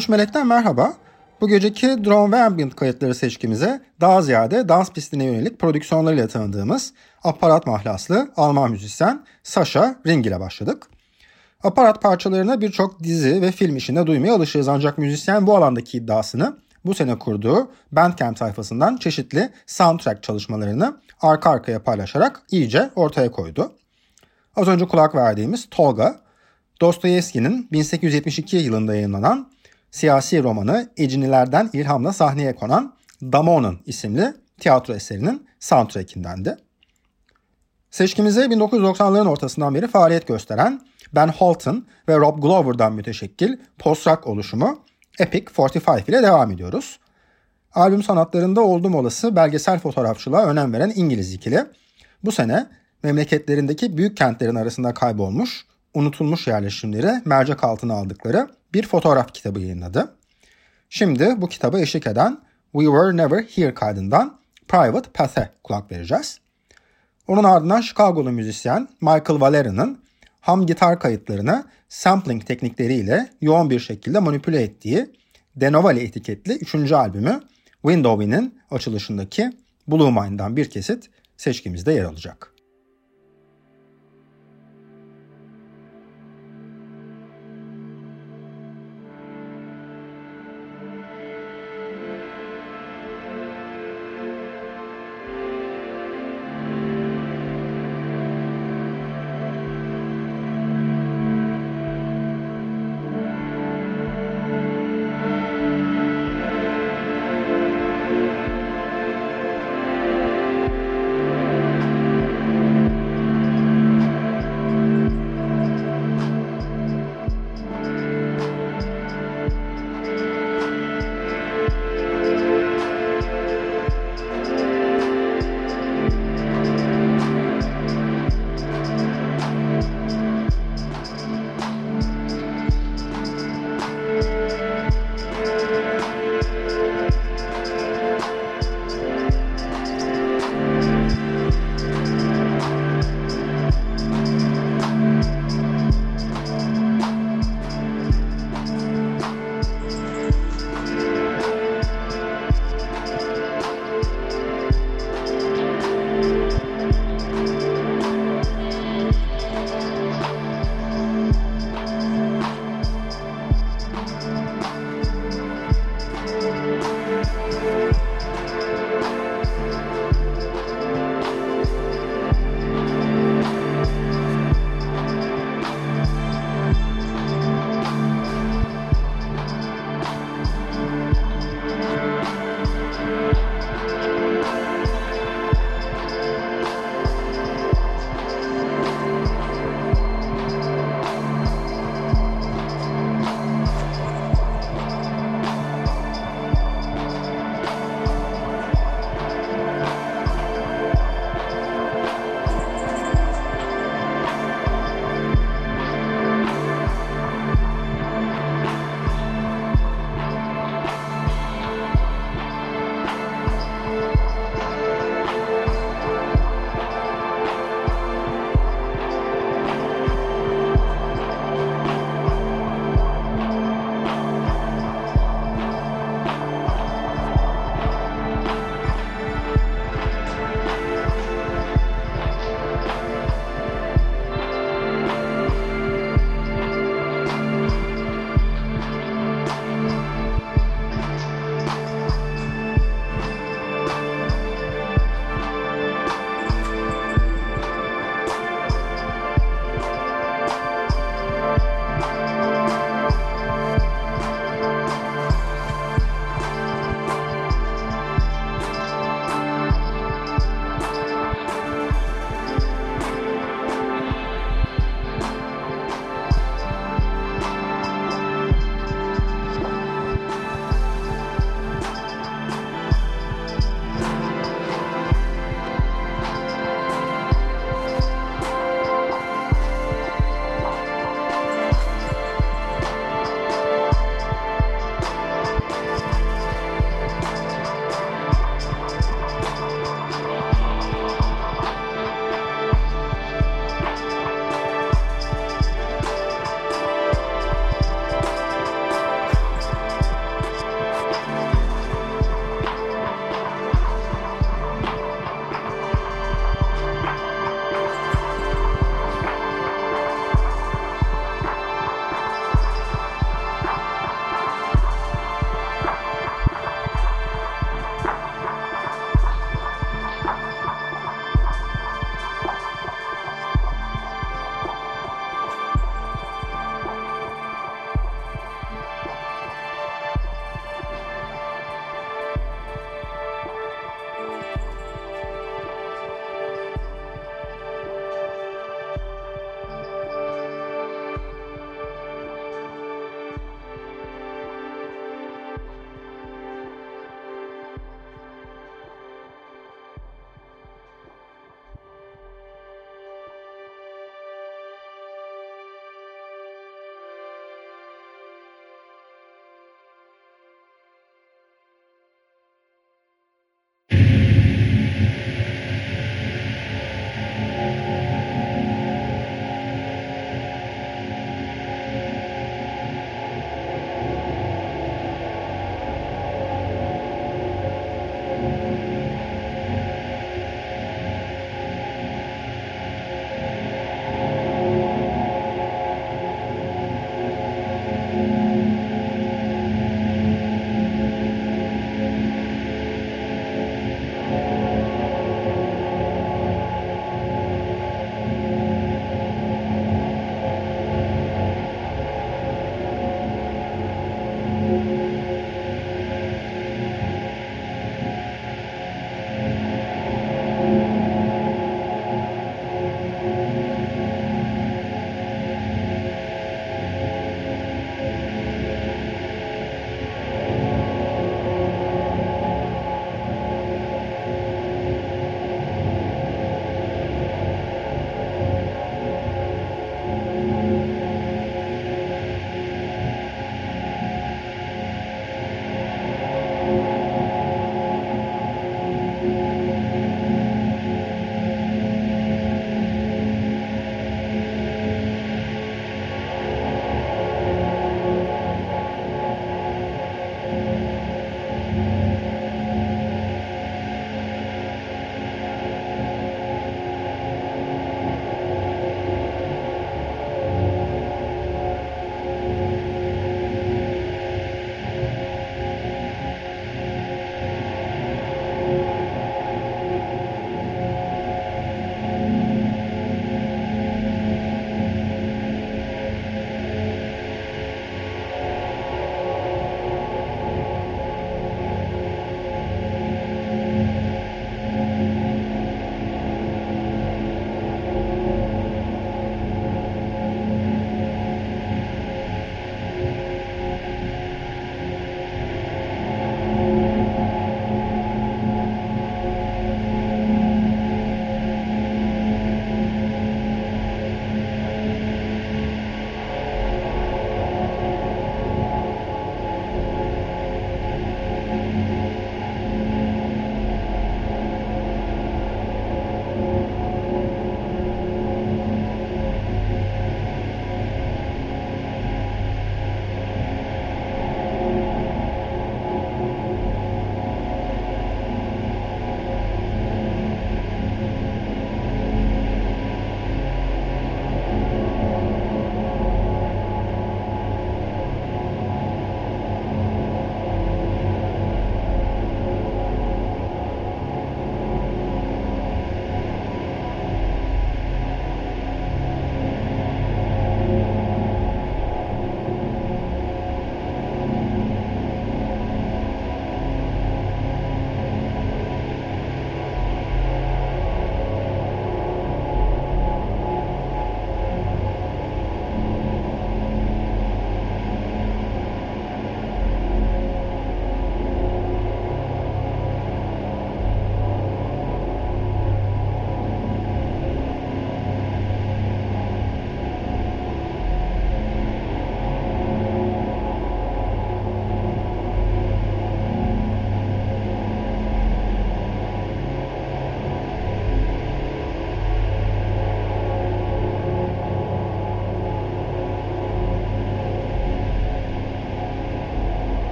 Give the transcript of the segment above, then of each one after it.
13 Melek'ten merhaba. Bu geceki drone ve ambient kayıtları seçkimize daha ziyade dans pistine yönelik prodüksiyonlarıyla tanıdığımız aparat mahlaslı Alman müzisyen Sasha Ring ile başladık. Aparat parçalarını birçok dizi ve film işinde duymaya alışığız ancak müzisyen bu alandaki iddiasını bu sene kurduğu Bandcamp sayfasından çeşitli soundtrack çalışmalarını arka arkaya paylaşarak iyice ortaya koydu. Az önce kulak verdiğimiz Tolga, Dostoyevski'nin 1872 yılında yayınlanan siyasi romanı Ecinilerden ilhamla sahneye konan Damon'un isimli tiyatro eserinin soundtrackindendi. Seçkimize 1990'ların ortasından beri faaliyet gösteren Ben Halton ve Rob Glover'dan müteşekkil post-rock oluşumu Epic 45 ile devam ediyoruz. Albüm sanatlarında oldum olası belgesel fotoğrafçılığa önem veren İngiliz ikili bu sene memleketlerindeki büyük kentlerin arasında kaybolmuş, unutulmuş yerleşimleri mercek altına aldıkları bir fotoğraf kitabı yayınladı. Şimdi bu kitaba eşlik eden We Were Never Here kaydından Private Path'e kulak vereceğiz. Onun ardından Chicago'lu müzisyen Michael Valeri'nin ham gitar kayıtlarını sampling teknikleriyle yoğun bir şekilde manipüle ettiği Denovali etiketli 3. albümü Windowin'in açılışındaki Blue Mind'dan bir kesit seçkimizde yer alacak.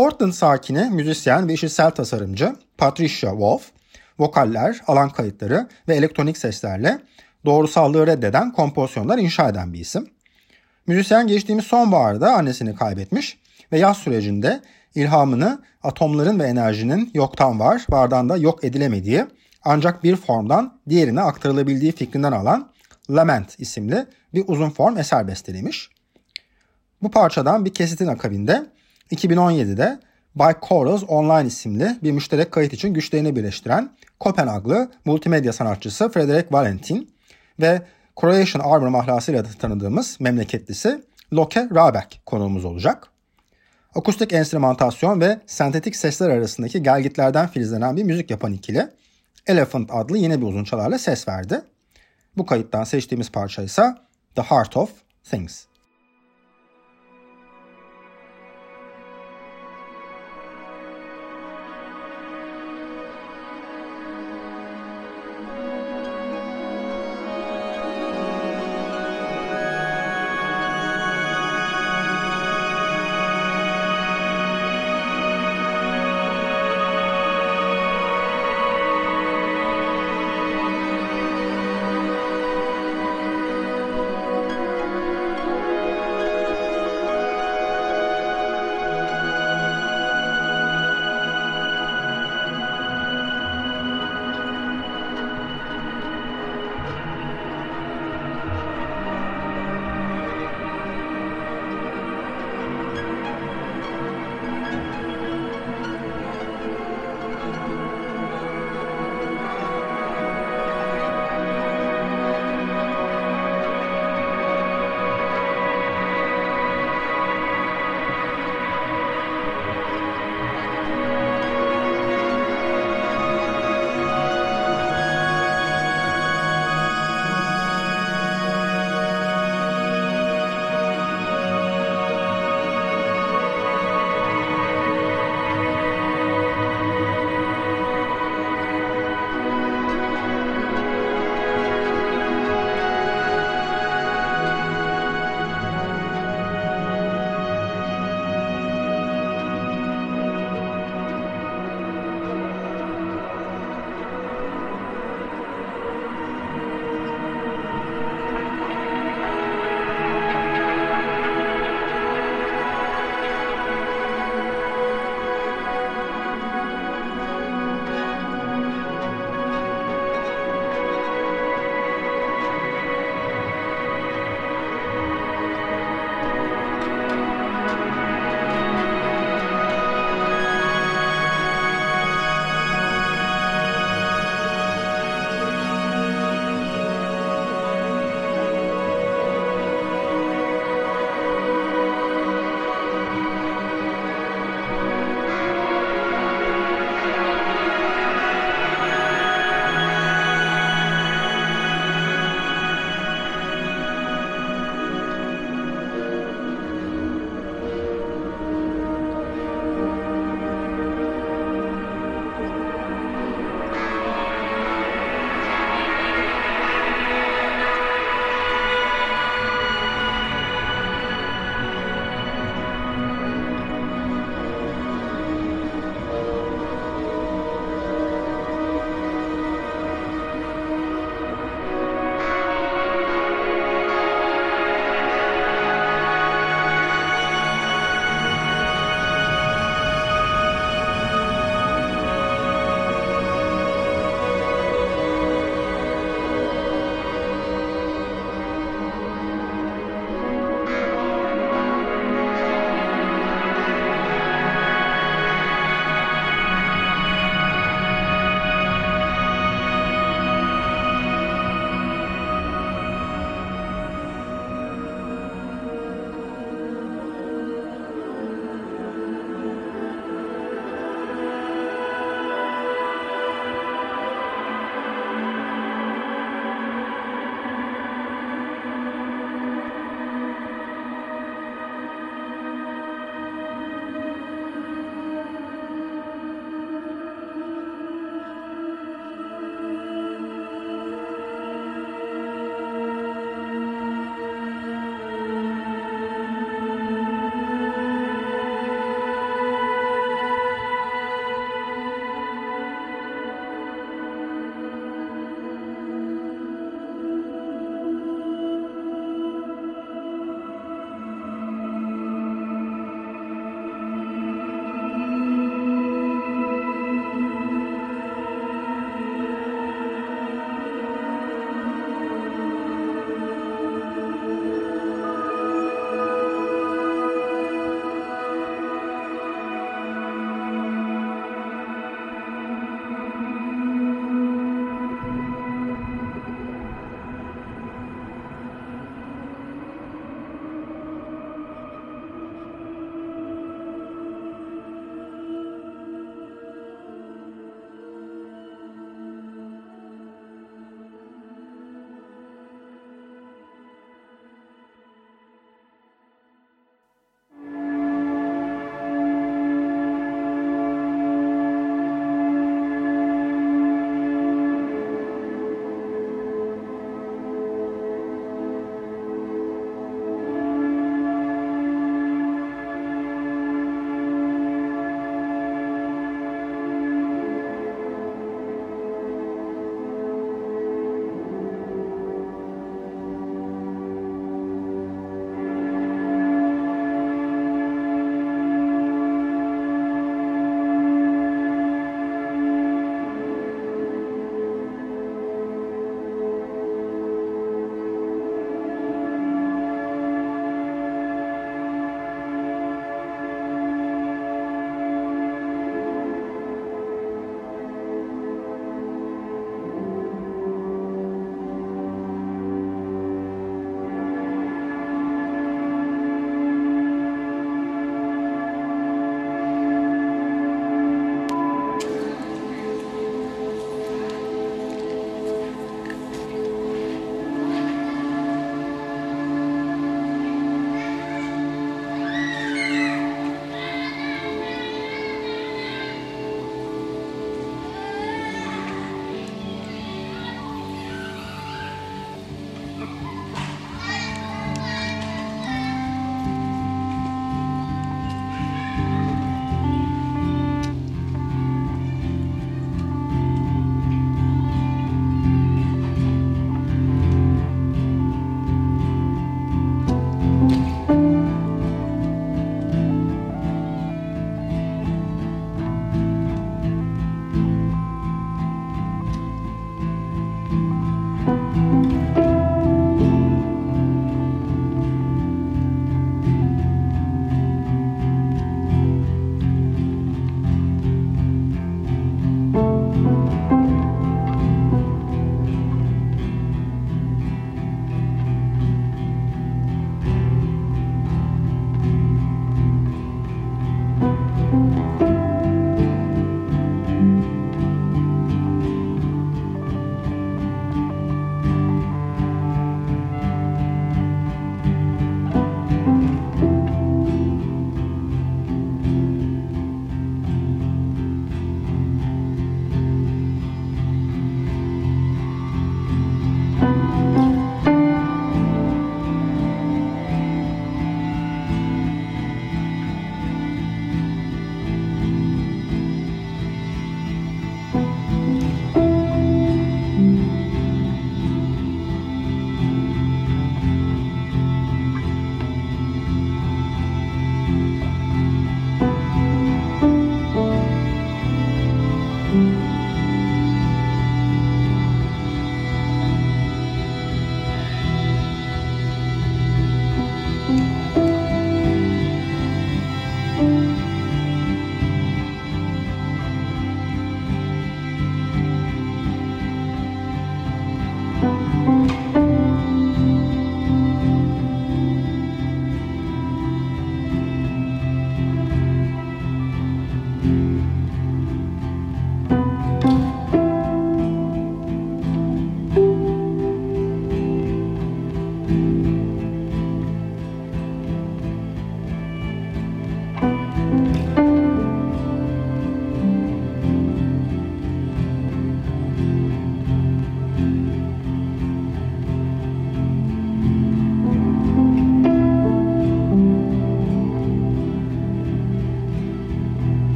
Portland sakini, müzisyen ve işitsel tasarımcı Patricia Wolf, vokaller, alan kayıtları ve elektronik seslerle doğrusallığı reddeden kompozisyonlar inşa eden bir isim. Müzisyen geçtiğimiz sonbaharda annesini kaybetmiş ve yaz sürecinde ilhamını atomların ve enerjinin yoktan var, vardan da yok edilemediği ancak bir formdan diğerine aktarılabildiği fikrinden alan Lament isimli bir uzun form eser bestelemiş. Bu parçadan bir kesitin akabinde 2017'de By Chorus Online isimli bir müşterek kayıt için güçlerini birleştiren Kopenhaglı multimedya sanatçısı Frederick Valentin ve Croatian Arbor mahlasıyla tanıdığımız memleketlisi Loke Rabeck konuğumuz olacak. Akustik enstrümantasyon ve sentetik sesler arasındaki gelgitlerden filizlenen bir müzik yapan ikili Elephant adlı yeni bir uzun çalarla ses verdi. Bu kayıttan seçtiğimiz parça ise The Heart of Things.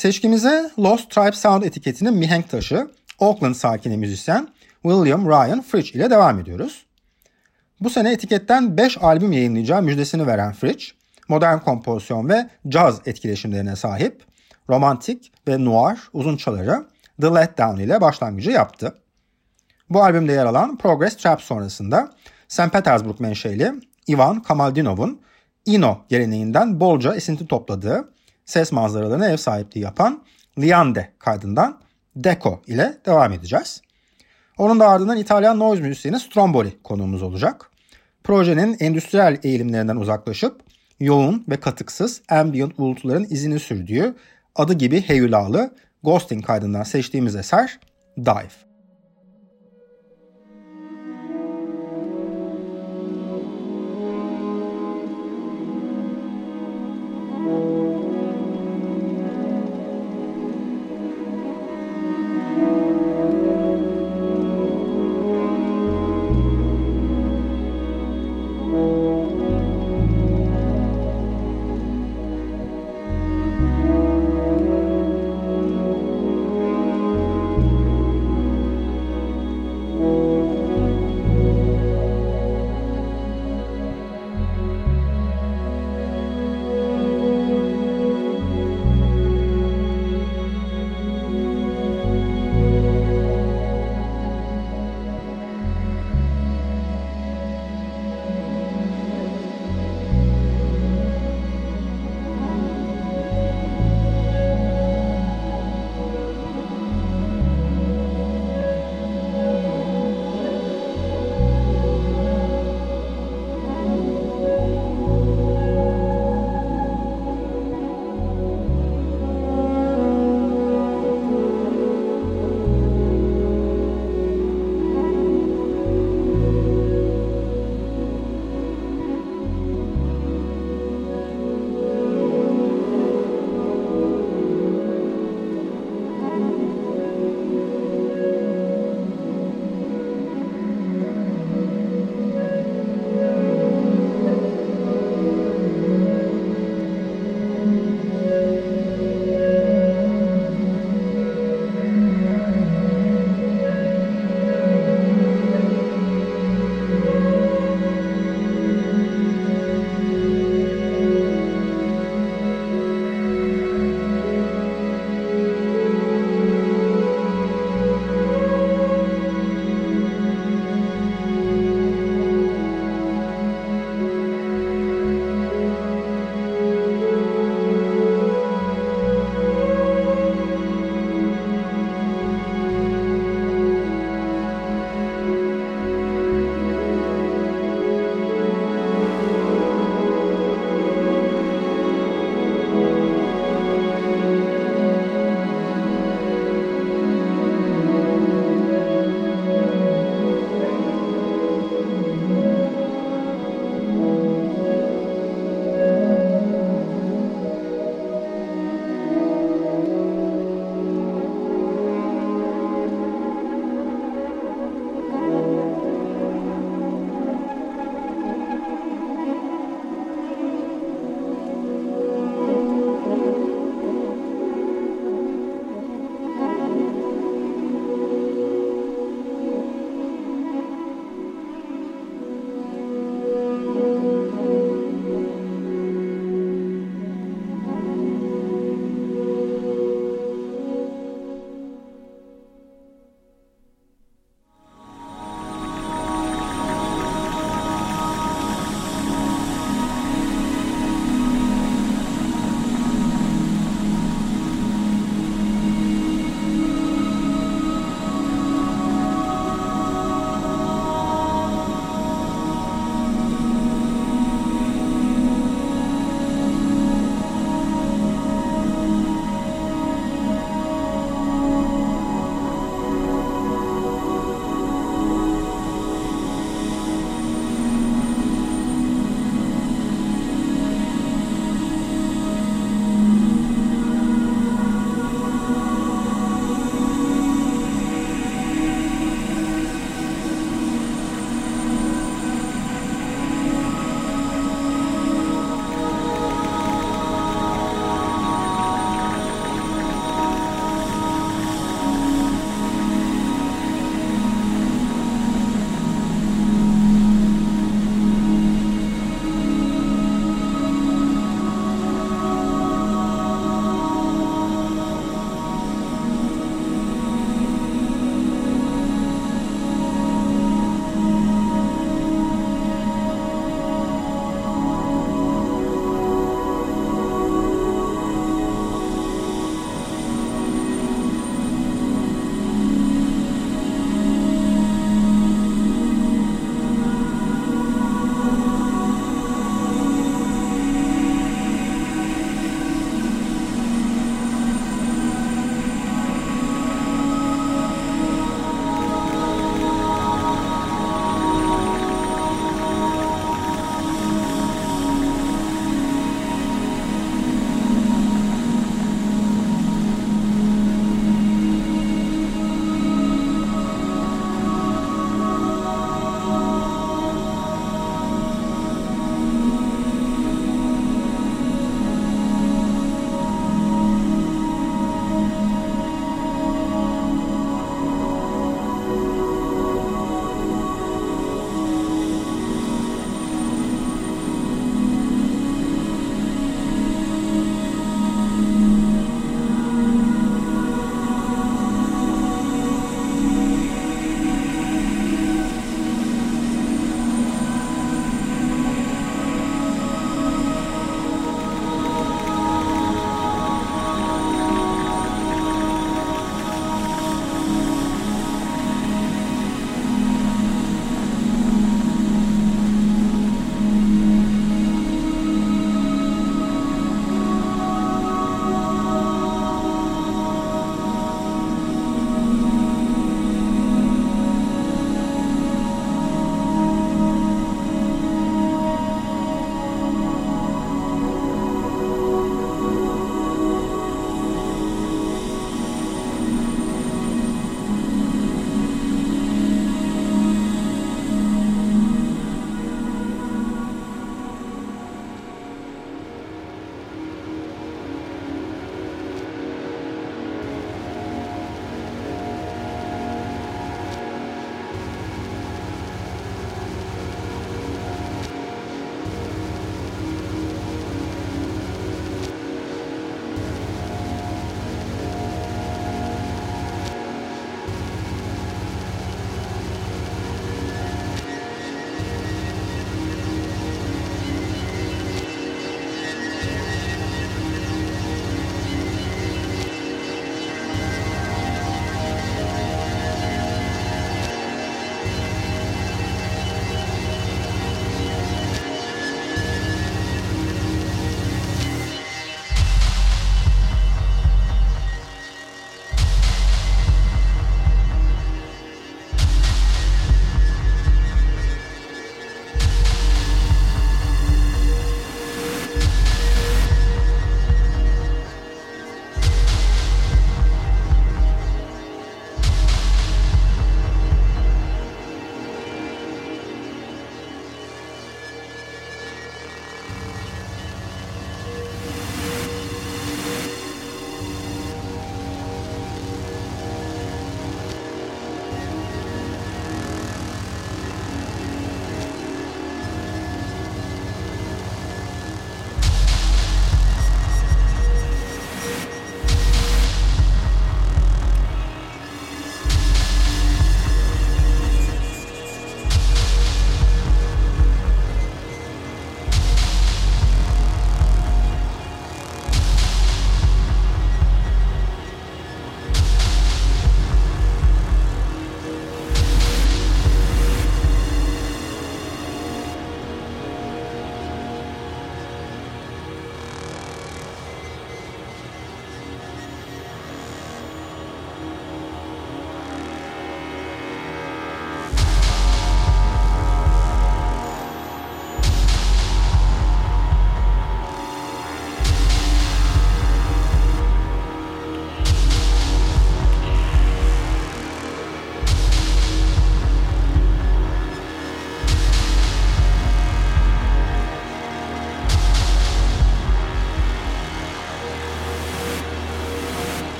Seçkimize Lost Tribe Sound etiketinin mihenk taşı Oakland sakini müzisyen William Ryan Fritch ile devam ediyoruz. Bu sene etiketten 5 albüm yayınlayacağı müjdesini veren Fritch, modern kompozisyon ve caz etkileşimlerine sahip, romantik ve noir uzunçaları The Letdown ile başlangıcı yaptı. Bu albümde yer alan Progress Trap sonrasında St. Petersburg menşeli Ivan Kamaldinov'un Ino geleneğinden bolca esinti topladığı ses manzaralarına ev sahipliği yapan Liande kaydından Deco ile devam edeceğiz. Onun da ardından İtalyan noise müzisyeni Stromboli konuğumuz olacak. Projenin endüstriyel eğilimlerinden uzaklaşıp yoğun ve katıksız ambient bulutların izini sürdüğü adı gibi heyulalı Ghosting kaydından seçtiğimiz eser Dive.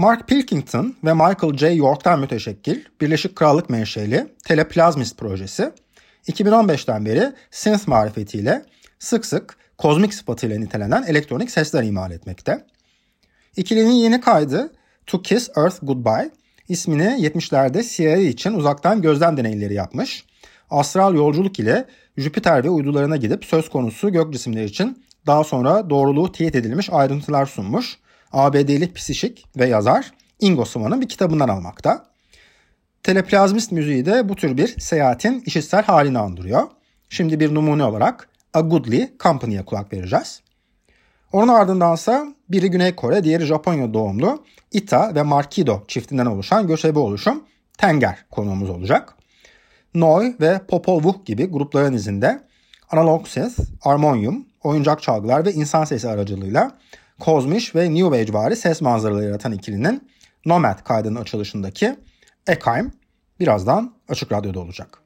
Mark Pilkington ve Michael J. York'tan müteşekkil Birleşik Krallık menşeli Teleplazmist projesi 2015'ten beri synth marifetiyle sık sık kozmik sıfatıyla nitelenen elektronik sesler imal etmekte. İkilinin yeni kaydı To Kiss Earth Goodbye ismini 70'lerde CIA için uzaktan gözlem deneyleri yapmış. Astral yolculuk ile Jüpiter ve uydularına gidip söz konusu gök cisimleri için daha sonra doğruluğu teyit edilmiş ayrıntılar sunmuş. ABD'li psişik ve yazar Ingo Swan'ın bir kitabından almakta. Teleplazmist müziği de bu tür bir seyahatin işitsel halini andırıyor. Şimdi bir numune olarak A Goodly Company'ye kulak vereceğiz. Onun ardındansa biri Güney Kore, diğeri Japonya doğumlu Ita ve Markido çiftinden oluşan göçebe oluşum Tenger konuğumuz olacak. Noi ve Popol Vuh gibi grupların izinde analog synth, armonyum, oyuncak çalgılar ve insan sesi aracılığıyla kozmiş ve new age vari ses manzaraları yaratan ikilinin Nomad kaydının açılışındaki Ekheim birazdan Açık Radyo'da olacak.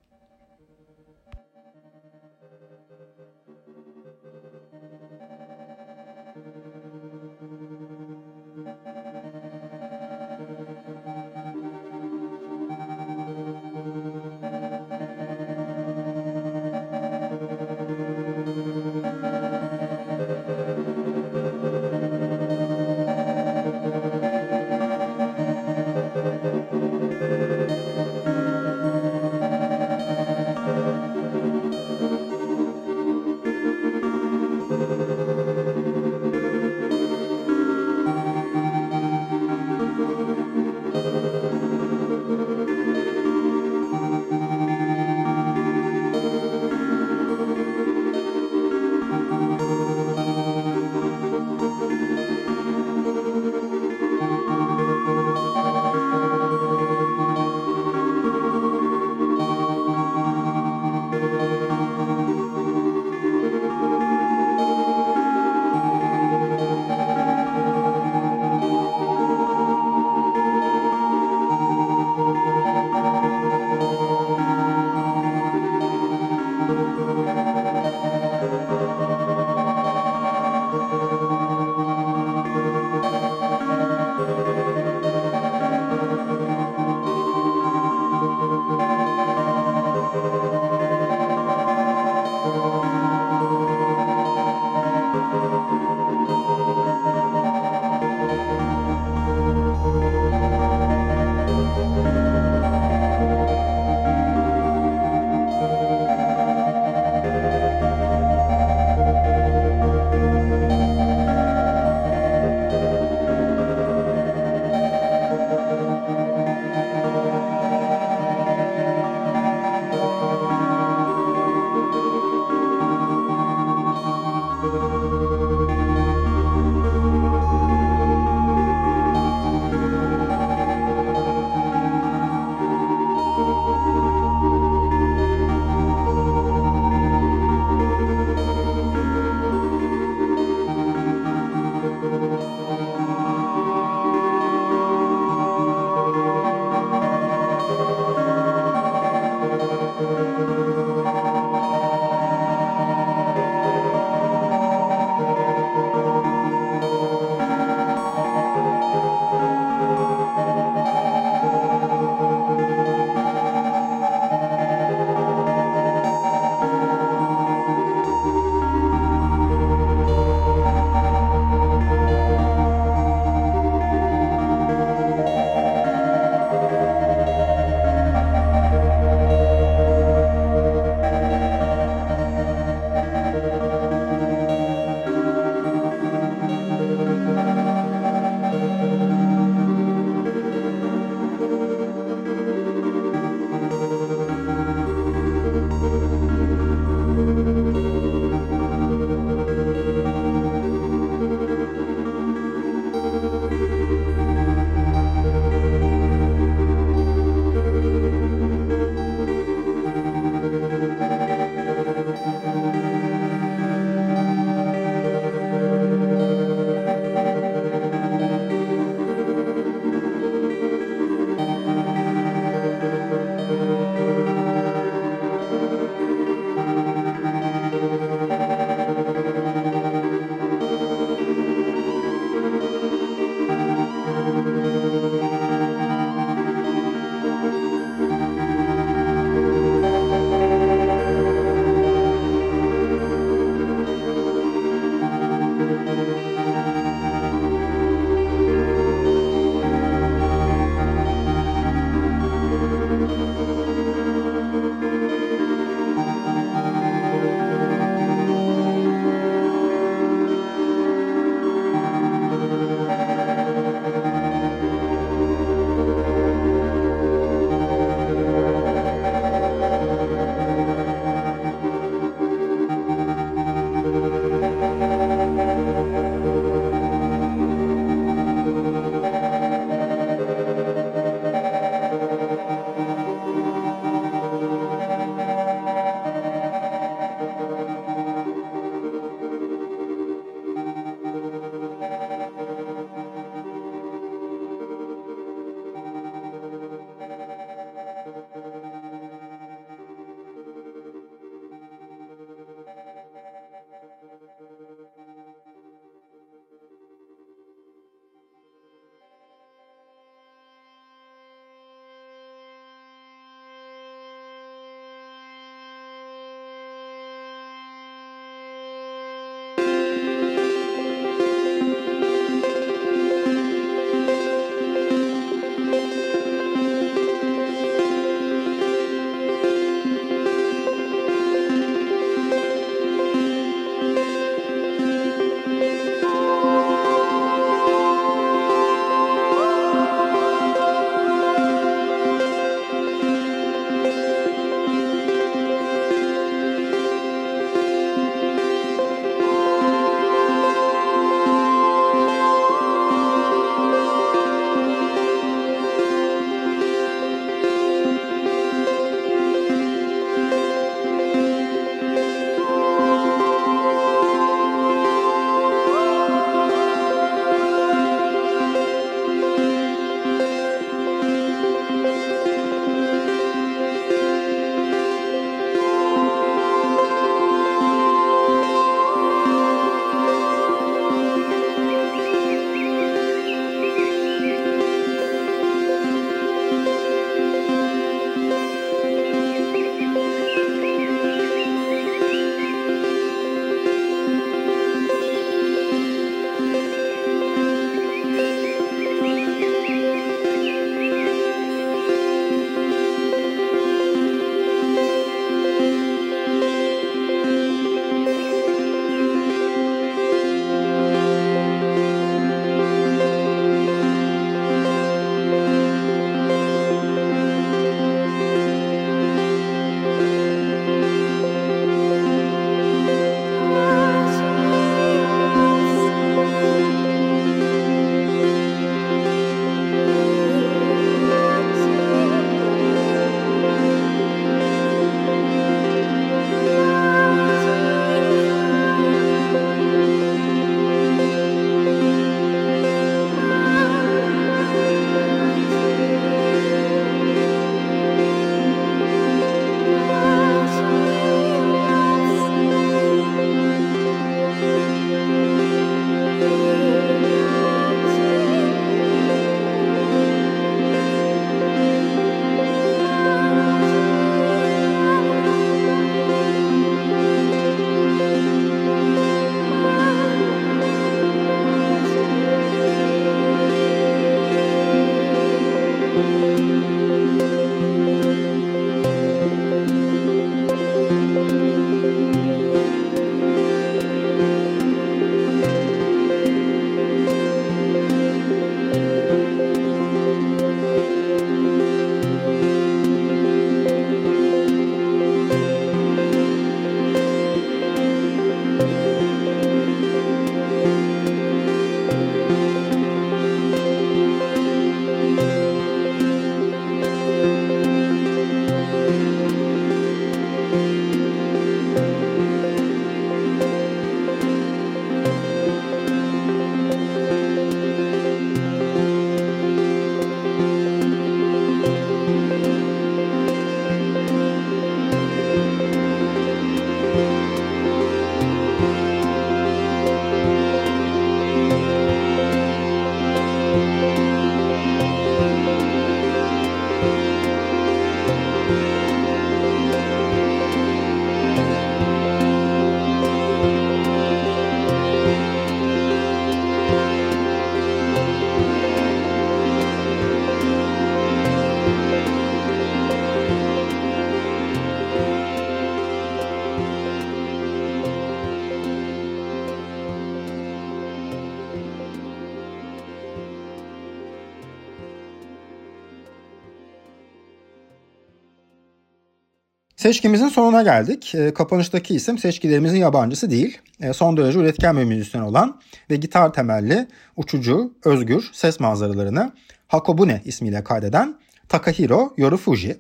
Seçkimizin sonuna geldik. E, kapanıştaki isim seçkilerimizin yabancısı değil. E, son derece üretken bir müzisyen olan ve gitar temelli, uçucu, özgür ses manzaralarını Hakobune ismiyle kaydeden Takahiro Yorufuji.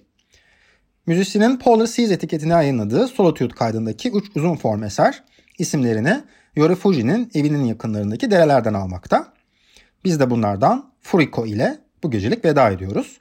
Müzisyenin Polar Seas etiketine yayınladığı Solitude kaydındaki üç uzun form eser isimlerini Yorufuji'nin evinin yakınlarındaki derelerden almakta. Biz de bunlardan Furiko ile bu gecelik veda ediyoruz.